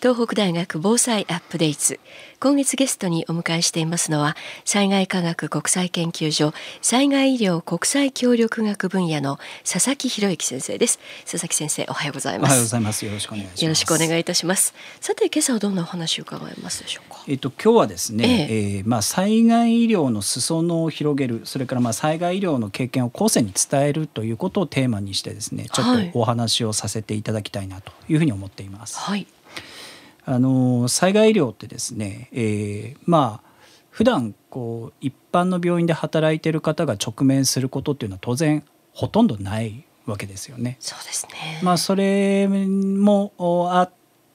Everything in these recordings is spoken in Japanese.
東北大学防災アップデート今月ゲストにお迎えしていますのは災害科学国際研究所災害医療国際協力学分野の佐々木博之先生です。佐々木先生おはようございます。おはようございます。よろしくお願いします。よろしくお願いいたします。さて今朝はどんなお話を伺いますでしょうか？えっと今日はですね、ええ。えー、まあ災害医療の裾野を広げるそれからまあ災害医療の経験を後世に伝えるということをテーマにしてですねちょっとお話をさせていただきたいなというふうに思っています。はいあの災害医療ってですね、えー、まあ普段こう一般の病院で働いている方が直面することっていうのは当然ほとんどないわけですよね。そうですね。まあそれもあっ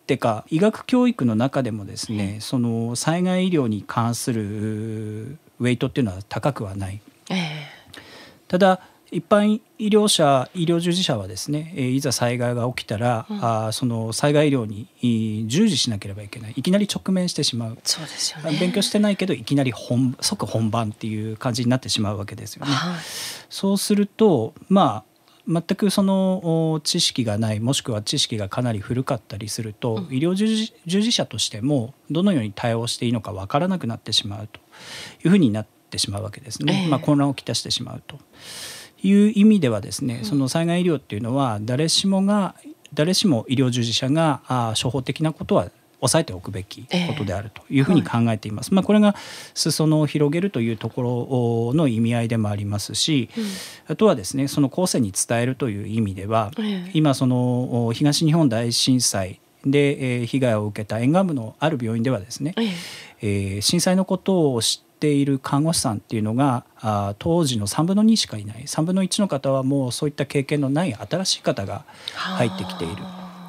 てか医学教育の中でもですね、その災害医療に関するウェイトっていうのは高くはない。えー、ただ一般医療者医療従事者はですねいざ災害が起きたら、うん、あその災害医療に従事しなければいけない。いきなり直面してしまう。そうですよ、ね、勉強してないけどいきなり本即本番っていう感じになってしまうわけですよね。はい、そうするとまあ全くその知識がないもしくは知識がかなり古かったりすると、うん、医療従事者としてもどのように対応していいのか分からなくなってしまうというふうになってしまうわけですね、えー、まあ、混乱をきたしてしまうと。いう意味ではですねその災害医療っていうのは誰しもが誰しも医療従事者があ処方的なことは抑えておくべきことであるというふうに考えています。えーはい、まあ、これが裾野を広げるというところの意味合いでもありますし、うん、あとはですねその後世に伝えるという意味では、えー、今その東日本大震災で、えー、被害を受けた沿岸部のある病院ではですね、えー、えー、震災のことを知ってている看護師さんっていうのがあ当時の3分の2しかいない3分の1の方はもうそういった経験のない新しい方が入ってきている。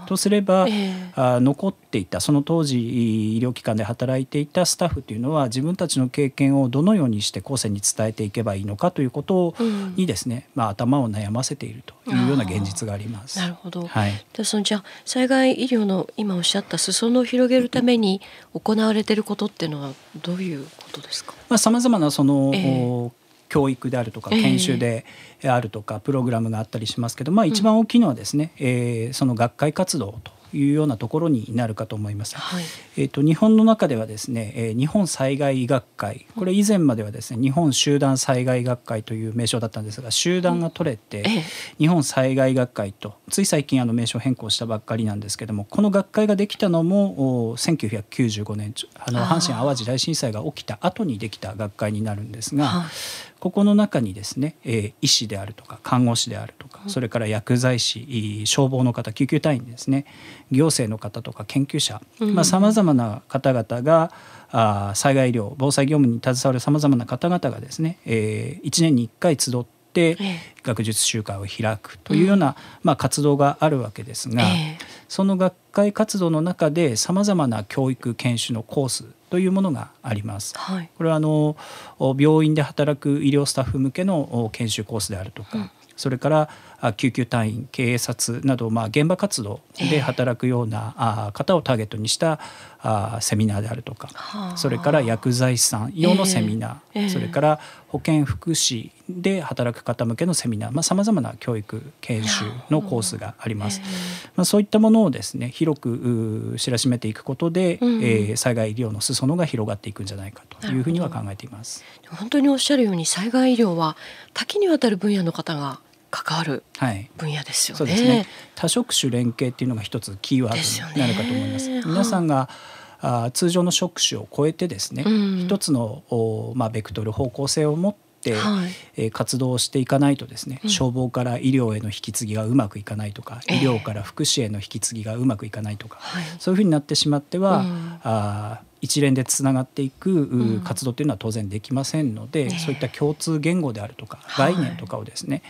とすれば、えー、あ残っていたその当時医療機関で働いていたスタッフというのは自分たちの経験をどのようにして後世に伝えていけばいいのかということにですね、うん、まあ、頭を悩ませているというような現実があります。なるほど、はい、でそのじゃあ災害医療の今おっしゃった裾野を広げるために行われていることっていうのはどういうことですか、まあ、様々なその、えー教育であるとか研修であるとかプログラムがあったりしますけど、まあ、一番大きいのはですね、えー、その学会活動というようなところになるかと思います。はい、えーと、日本の中ではですね、えー、日本災害医学会これ以前まではですね日本集団災害学会という名称だったんですが集団が取れて、うん、日本災害学会とつい最近あの名称変更したばっかりなんですけどもこの学会ができたのも1995年あの阪神・淡路大震災が起きた後にできた学会になるんですが、ここの中にですね、えー、医師であるとか看護師であるとかそれから薬剤師消防の方救急隊員ですね行政の方とか研究者さまざ、まな方々があ災害医療防災業務に携わるさまざまな方々がですね、えー、1年に1回集って学術集会を開くというような、まあ、活動があるわけですが、その学会活動の中でさまざまな教育研修のコースというものがあります。はい、これはあの病院で働く医療スタッフ向けの研修コースであるとか、うん、それから救急隊員警察など、まあ、現場活動で働くような、方をターゲットにしたあセミナーであるとか、それから薬剤師さん用のセミナー、それから保健福祉で働く方向けのセミナーさまざ、まな教育研修のコースがあります。まあ、そういったものをですね広く知らしめていくことで、うん、えー、災害医療の裾野が広がっていくんじゃないかというふうには考えています。本当におっしゃるように災害医療は多岐にわたる分野の方が関わる分野ですよね。はい、ね。多職種連携っていうのが一つキーワードになるかと思います。す皆さんがあ通常の職種を超えてですね、うん、一つのお、まあ、ベクトル方向性を持って、はい、えー、活動していかないとですね、うん、消防から医療への引き継ぎがうまくいかないとか、医療から福祉への引き継ぎがうまくいかないとか、そういうふうになってしまっては、うん、あ一連でつながっていく活動というのは当然できませんので、うん、そういった共通言語であるとか、概念とかをですね、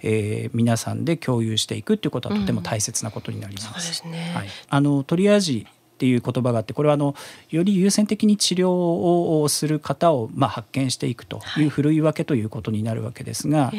はい、えー、皆さんで共有していくということはとても大切なことになります。うんね、はい、あのトリアージっていう言葉があってこれはあのより優先的に治療をする方をまあ発見していくというふるい分けということになるわけですが、はい、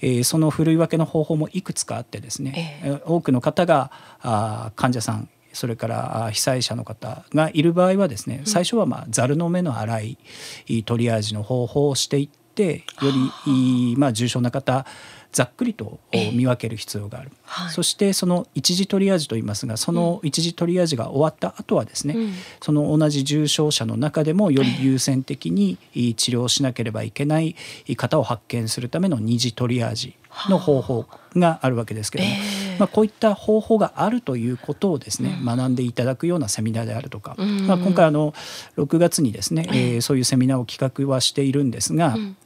えー、そのふるい分けの方法もいくつかあってですね、えー、多くの方があ患者さんそれから被災者の方がいる場合はですね最初はまあざるの目の粗いトリアージの方法をしていってよりまあ重症な方ざっくりと見分ける必要がある、えーはい、そしてその一時トリアージと言いますがその一時トリアージが終わった後はですね、うん、その同じ重症者の中でもより優先的に治療しなければいけない方を発見するための二次トリアージの方法があるわけですけれども、えー、まあ、こういった方法があるということをですね、うん、学んでいただくようなセミナーであるとか、うん、まあ、今回あの6月にですね、えー、そういうセミナーを企画はしているんですが、うん。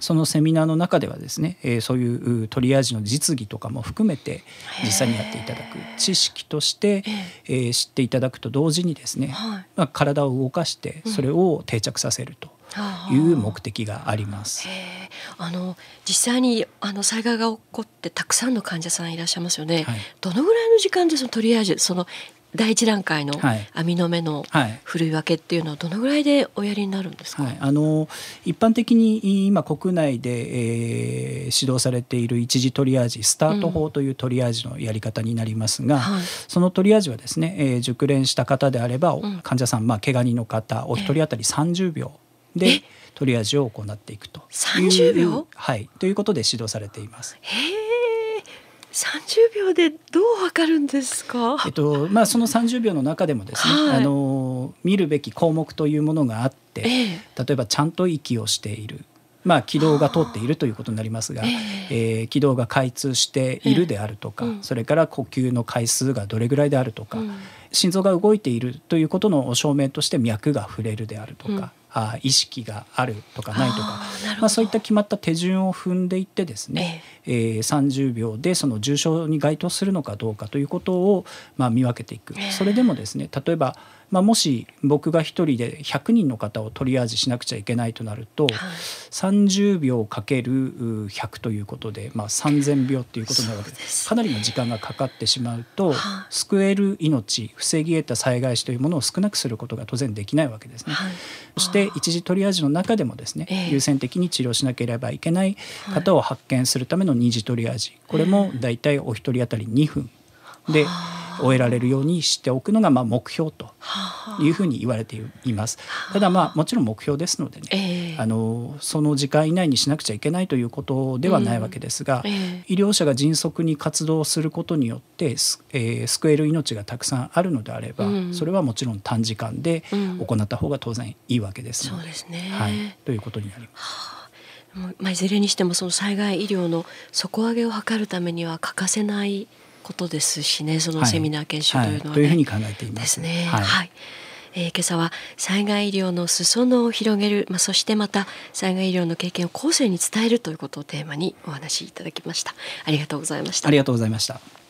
そのセミナーの中ではですね、えー、そういうトリアージの実技とかも含めて実際にやっていただく知識として、えー、知っていただくと同時にですね、はい、まあ、体を動かしてそれを定着させると。いう目的があります。あの実際にあの災害が起こってたくさんの患者さんいらっしゃいますよね。はい、どのぐらいの時間でそのトリアージその第一段階の網の目のふるい分けっていうのはどのぐらいでおやりになるんですか、はい、あの一般的に今国内で、えー、指導されている一次トリアージスタート法というトリアージのやり方になりますが、うん。はい、そのトリアージはですね、えー、熟練した方であれば、うん、患者さん、まあ、怪我人の方お一人当たり30秒でトリアージを行っていくと。いう30秒、はい、ということで指導されています。へ30秒でどうわかるんですか？えっとまあその30秒の中でもですね、はい、あの見るべき項目というものがあって、えー、例えばちゃんと息をしている。まあ、気道が通っているということになりますが、えー、えー、気道が開通しているであるとか、えーうん、それから呼吸の回数がどれぐらいであるとか、うん、心臓が動いているということの証明として脈が触れるであるとか、うん、あ意識があるとかないとかまあ、そういった決まった手順を踏んでいってですね、えー、えー、30秒でその重症に該当するのかどうかということを、まあ、見分けていく、えー、それでもですね例えばまあ、もし僕が1人で100人の方をトリアージしなくちゃいけないとなると、はい、30秒かける100ということで、まあ、3,000秒っていうことになるわけです。かなりの時間がかかってしまうと、はい、救える命防ぎ得た災害死というものを少なくすることが当然できないわけですね。はい、そして一時トリアージの中でもですね、えー、優先的に治療しなければいけない方を発見するための二次トリアージ。これも大体お一人当たり2分。で、終えられるようにしておくのがまあ目標というふうに言われています。ただまあもちろん目標ですのでね、えー、あのその時間以内にしなくちゃいけないということではないわけですが、医療者が迅速に活動することによって、えー、救える命がたくさんあるのであれば、うん、それはもちろん短時間で行った方が当然いいわけです。ので、うん、そうですね、はい、ということになります。まあ、いずれにしてもその災害医療の底上げを図るためには欠かせないことですしねそのセミナー研修というのは、ね。はいはい、というふうに考えています。ですね。はい、はい。えー、今朝は災害医療の裾野を広げる、まあ、そしてまた災害医療の経験を後世に伝えるということをテーマにお話しいただきました。ありがとうございました。ありがとうございました